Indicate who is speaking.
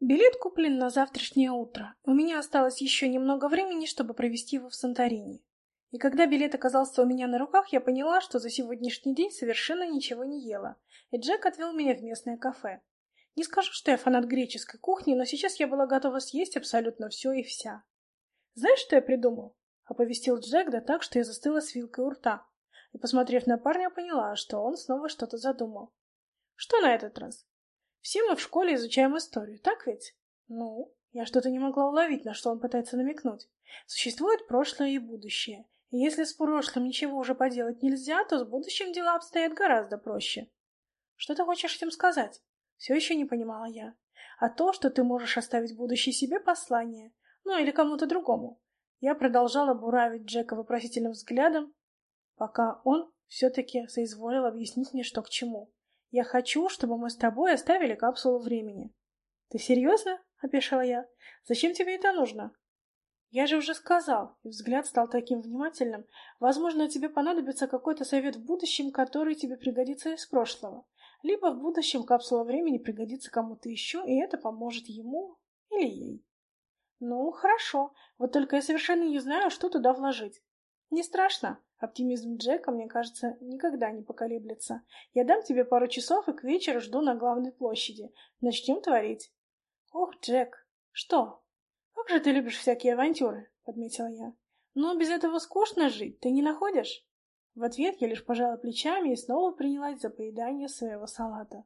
Speaker 1: Билет куплен на завтрашнее утро. У меня осталось еще немного времени, чтобы провести его в Санторини. И когда билет оказался у меня на руках, я поняла, что за сегодняшний день совершенно ничего не ела, и Джек отвел меня в местное кафе. Не скажу, что я фанат греческой кухни, но сейчас я была готова съесть абсолютно все и вся. «Знаешь, что я придумал?» — оповестил Джек, да так, что я застыла с вилкой у рта. И, посмотрев на парня, поняла, что он снова что-то задумал. «Что на этот раз?» Все мы в школе изучаем историю, так ведь? Ну, я что-то не могла уловить, на что он пытается намекнуть. Существует прошлое и будущее. И если с прошлым ничего уже поделать нельзя, то с будущим дела обстоят гораздо проще. Что ты хочешь этим сказать? Все еще не понимала я. А то, что ты можешь оставить будущее себе послание. Ну, или кому-то другому. Я продолжала буравить Джека вопросительным взглядом, пока он все-таки соизволил объяснить мне, что к чему. Я хочу, чтобы мы с тобой оставили капсулу времени. Ты серьезно? — опешила я. Зачем тебе это нужно? Я же уже сказал, и взгляд стал таким внимательным. Возможно, тебе понадобится какой-то совет в будущем, который тебе пригодится из прошлого. Либо в будущем капсула времени пригодится кому-то еще, и это поможет ему или ей. Ну, хорошо, вот только я совершенно не знаю, что туда вложить. Не страшно. Оптимизм Джека, мне кажется, никогда не поколеблется. Я дам тебе пару часов и к вечеру жду на главной площади. Начнем творить. Ох, Джек, что? Как же ты любишь всякие авантюры, подметила я. Но без этого скучно жить, ты не находишь? В ответ я лишь пожала плечами и снова принялась за поедание своего салата.